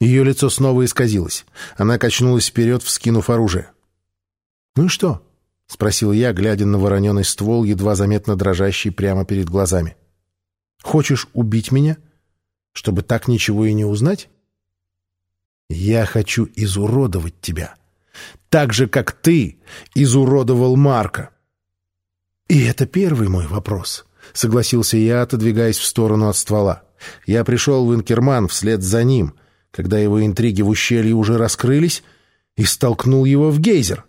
Ее лицо снова исказилось. Она качнулась вперед, вскинув оружие. «Ну и что?» — спросил я, глядя на вороненый ствол, едва заметно дрожащий прямо перед глазами. «Хочешь убить меня, чтобы так ничего и не узнать?» «Я хочу изуродовать тебя, так же, как ты изуродовал Марка». «И это первый мой вопрос», — согласился я, отодвигаясь в сторону от ствола. «Я пришел в Инкерман вслед за ним, когда его интриги в ущелье уже раскрылись, и столкнул его в гейзер».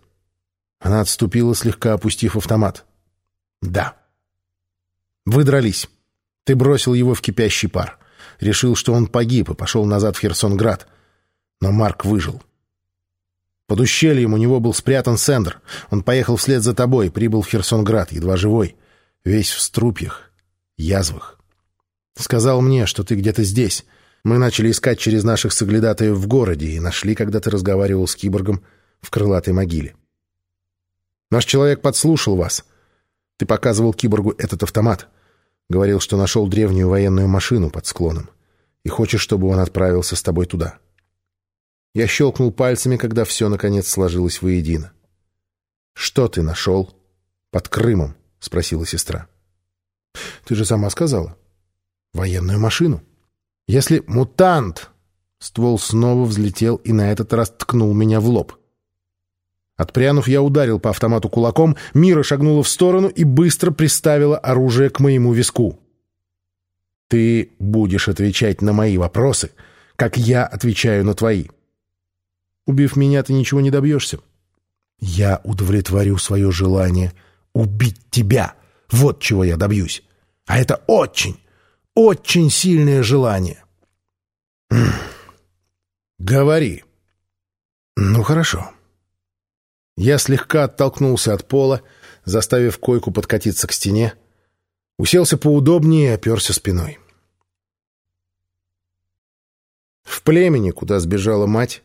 Она отступила, слегка опустив автомат. «Да». «Вы дрались. Ты бросил его в кипящий пар. Решил, что он погиб, и пошел назад в Херсонград. Но Марк выжил. Под ущельем у него был спрятан Сендер. Он поехал вслед за тобой, прибыл в Херсонград, едва живой, весь в струпьях, язвах. Сказал мне, что ты где-то здесь. Мы начали искать через наших соглядатаев в городе и нашли, когда ты разговаривал с киборгом в крылатой могиле. Наш человек подслушал вас. Ты показывал киборгу этот автомат. Говорил, что нашел древнюю военную машину под склоном и хочешь, чтобы он отправился с тобой туда. Я щелкнул пальцами, когда все, наконец, сложилось воедино. «Что ты нашел под Крымом?» — спросила сестра. «Ты же сама сказала. Военную машину. Если мутант...» Ствол снова взлетел и на этот раз ткнул меня в лоб. Отпрянув, я ударил по автомату кулаком, Мира шагнула в сторону и быстро приставила оружие к моему виску. «Ты будешь отвечать на мои вопросы, как я отвечаю на твои. Убив меня, ты ничего не добьешься. Я удовлетворю свое желание убить тебя. Вот чего я добьюсь. А это очень, очень сильное желание». «Говори». «Ну, хорошо». Я слегка оттолкнулся от пола, заставив койку подкатиться к стене, уселся поудобнее и оперся спиной. В племени, куда сбежала мать,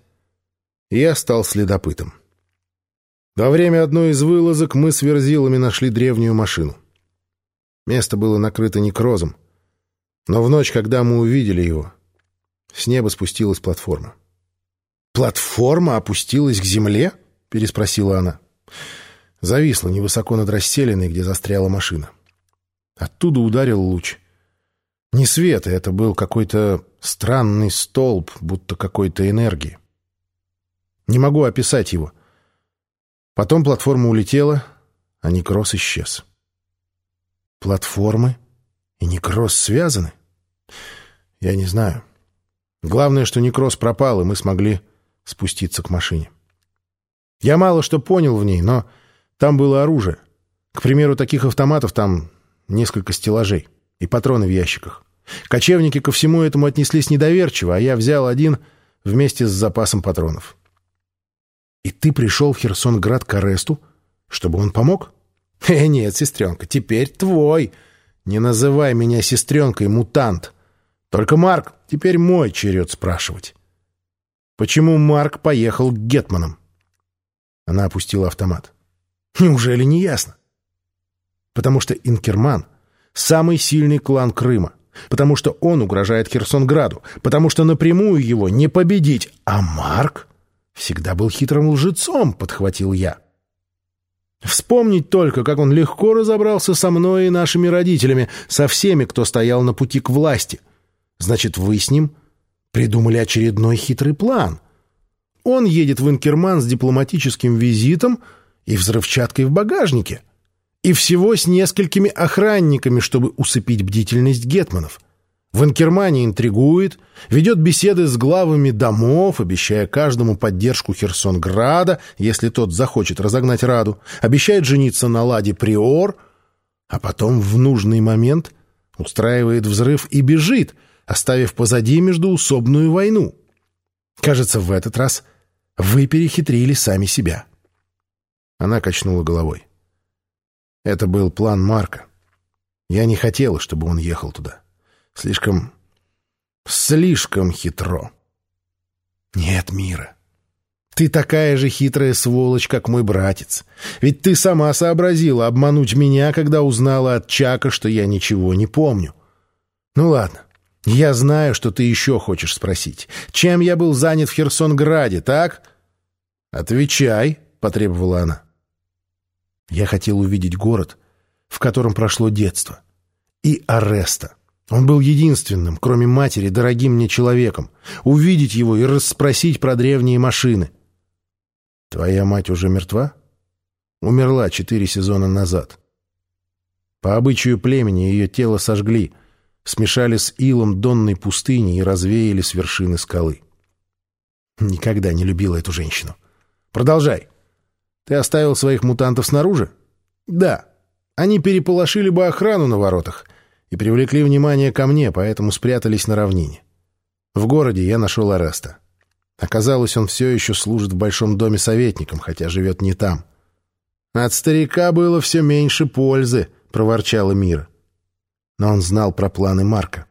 я стал следопытом. Во время одной из вылазок мы с верзилами нашли древнюю машину. Место было накрыто некрозом, но в ночь, когда мы увидели его, с неба спустилась платформа. Платформа опустилась к земле? переспросила она. Зависла невысоко над расселенной, где застряла машина. Оттуда ударил луч. Не свет, это был какой-то странный столб, будто какой-то энергии. Не могу описать его. Потом платформа улетела, а некроз исчез. Платформы и некроз связаны? Я не знаю. Главное, что некроз пропал, и мы смогли спуститься к машине. Я мало что понял в ней, но там было оружие. К примеру, таких автоматов там несколько стеллажей и патроны в ящиках. Кочевники ко всему этому отнеслись недоверчиво, а я взял один вместе с запасом патронов. «И ты пришел в Херсонград к Аресту, чтобы он помог?» «Э, нет, сестренка, теперь твой. Не называй меня сестренкой, мутант. Только, Марк, теперь мой черед спрашивать. Почему Марк поехал к Гетманам?» Она опустила автомат. Неужели не ясно? Потому что Инкерман — самый сильный клан Крыма, потому что он угрожает Херсонграду, потому что напрямую его не победить, а Марк всегда был хитрым лжецом, подхватил я. Вспомнить только, как он легко разобрался со мной и нашими родителями, со всеми, кто стоял на пути к власти. Значит, вы с ним придумали очередной хитрый план — он едет в Инкерман с дипломатическим визитом и взрывчаткой в багажнике. И всего с несколькими охранниками, чтобы усыпить бдительность гетманов. В Инкермане интригует, ведет беседы с главами домов, обещая каждому поддержку Херсонграда, если тот захочет разогнать Раду, обещает жениться на Ладе Приор, а потом в нужный момент устраивает взрыв и бежит, оставив позади междуусобную войну. Кажется, в этот раз вы перехитрили сами себя. Она качнула головой. Это был план Марка. Я не хотела, чтобы он ехал туда. Слишком... слишком хитро. Нет, Мира. Ты такая же хитрая сволочь, как мой братец. Ведь ты сама сообразила обмануть меня, когда узнала от Чака, что я ничего не помню. Ну ладно, Я знаю, что ты еще хочешь спросить. Чем я был занят в Херсонграде, так? Отвечай, потребовала она. Я хотел увидеть город, в котором прошло детство. И Ареста. Он был единственным, кроме матери, дорогим мне человеком. Увидеть его и расспросить про древние машины. Твоя мать уже мертва? Умерла четыре сезона назад. По обычаю племени ее тело сожгли, смешали с илом донной пустыни и развеяли с вершины скалы. Никогда не любила эту женщину. Продолжай. Ты оставил своих мутантов снаружи? Да. Они переполошили бы охрану на воротах и привлекли внимание ко мне, поэтому спрятались на равнине. В городе я нашел Ареста. Оказалось, он все еще служит в большом доме советником, хотя живет не там. От старика было все меньше пользы, проворчала Мира. Но он знал про планы Марка.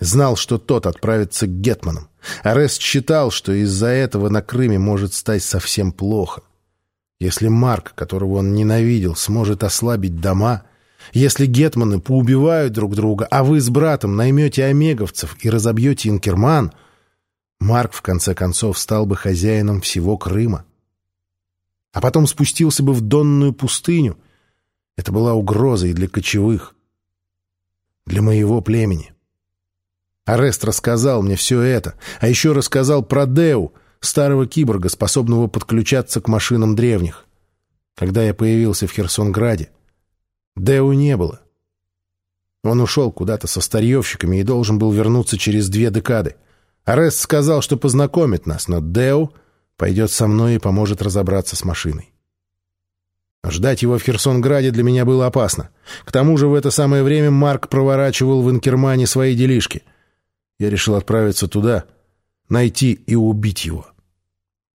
Знал, что тот отправится к Гетманам. Арест считал, что из-за этого на Крыме может стать совсем плохо. Если Марк, которого он ненавидел, сможет ослабить дома, если гетманы поубивают друг друга, а вы с братом наймете омеговцев и разобьете Инкерман, Марк, в конце концов, стал бы хозяином всего Крыма. А потом спустился бы в Донную пустыню. Это была угроза и для кочевых, для моего племени. Арест рассказал мне все это, а еще рассказал про Деу, старого киборга, способного подключаться к машинам древних. Когда я появился в Херсонграде, Деу не было. Он ушел куда-то со старьевщиками и должен был вернуться через две декады. Арест сказал, что познакомит нас, но Деу пойдет со мной и поможет разобраться с машиной. Ждать его в Херсонграде для меня было опасно. К тому же в это самое время Марк проворачивал в Инкермане свои делишки. Я решил отправиться туда, найти и убить его.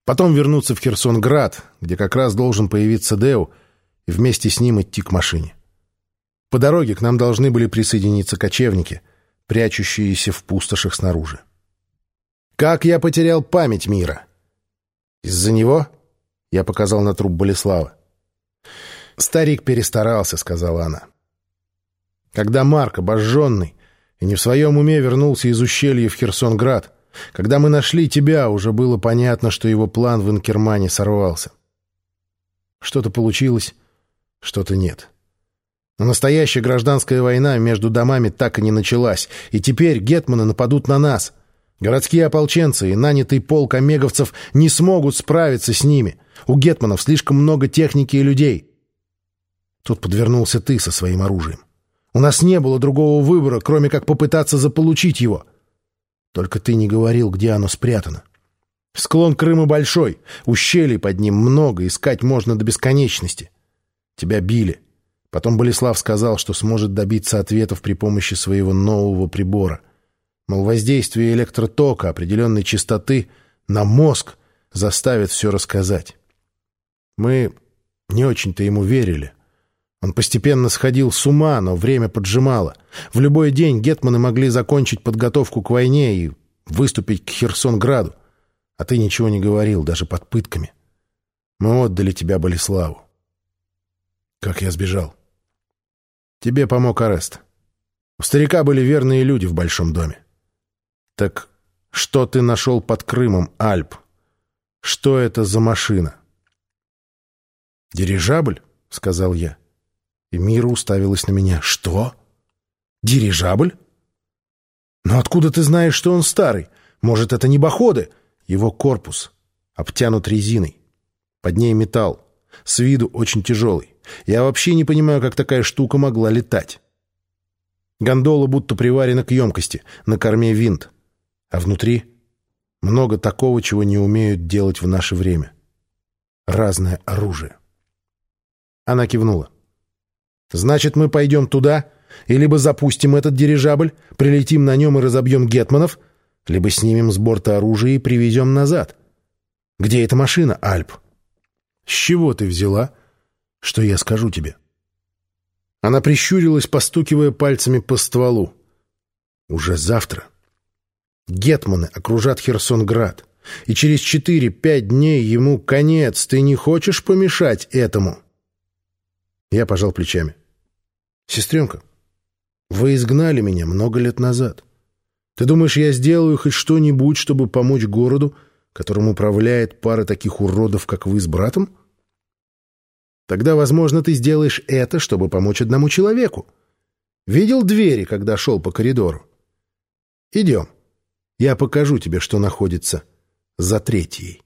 Потом вернуться в Херсонград, где как раз должен появиться Деу, и вместе с ним идти к машине. По дороге к нам должны были присоединиться кочевники, прячущиеся в пустошах снаружи. Как я потерял память мира? Из-за него? Я показал на труп Болеслава. Старик перестарался, сказала она. Когда Марк, обожженный и не в своем уме вернулся из ущелья в Херсонград, когда мы нашли тебя, уже было понятно, что его план в Инкермане сорвался. Что-то получилось, что-то нет. Но настоящая гражданская война между домами так и не началась, и теперь гетманы нападут на нас. Городские ополченцы и нанятый полк омеговцев не смогут справиться с ними. У гетманов слишком много техники и людей. Тут подвернулся ты со своим оружием. У нас не было другого выбора, кроме как попытаться заполучить его. Только ты не говорил, где оно спрятано. Склон Крыма большой, ущелий под ним много, искать можно до бесконечности. Тебя били. Потом Болеслав сказал, что сможет добиться ответов при помощи своего нового прибора. Мол, воздействие электротока определенной частоты на мозг заставит все рассказать. Мы не очень-то ему верили. Он постепенно сходил с ума, но время поджимало. В любой день гетманы могли закончить подготовку к войне и выступить к Херсонграду. А ты ничего не говорил, даже под пытками. Мы отдали тебя Болеславу. Как я сбежал? Тебе помог арест. У старика были верные люди в большом доме. Так что ты нашел под Крымом, Альп? Что это за машина? Дирижабль, сказал я. И Мира уставилась на меня. Что? Дирижабль? Но откуда ты знаешь, что он старый? Может, это не баходы? Его корпус обтянут резиной. Под ней металл. С виду очень тяжелый. Я вообще не понимаю, как такая штука могла летать. Гондола будто приварена к емкости, на корме винт. А внутри много такого, чего не умеют делать в наше время. Разное оружие. Она кивнула. «Значит, мы пойдем туда, и либо запустим этот дирижабль, прилетим на нем и разобьем гетманов, либо снимем с борта оружие и привезем назад. Где эта машина, Альп?» «С чего ты взяла?» что я скажу тебе. Она прищурилась, постукивая пальцами по стволу. Уже завтра. Гетманы окружат Херсонград, и через четыре-пять дней ему конец. Ты не хочешь помешать этому? Я пожал плечами. Сестренка, вы изгнали меня много лет назад. Ты думаешь, я сделаю хоть что-нибудь, чтобы помочь городу, которым управляет пара таких уродов, как вы с братом? Тогда, возможно, ты сделаешь это, чтобы помочь одному человеку. Видел двери, когда шел по коридору? Идем. Я покажу тебе, что находится за третьей.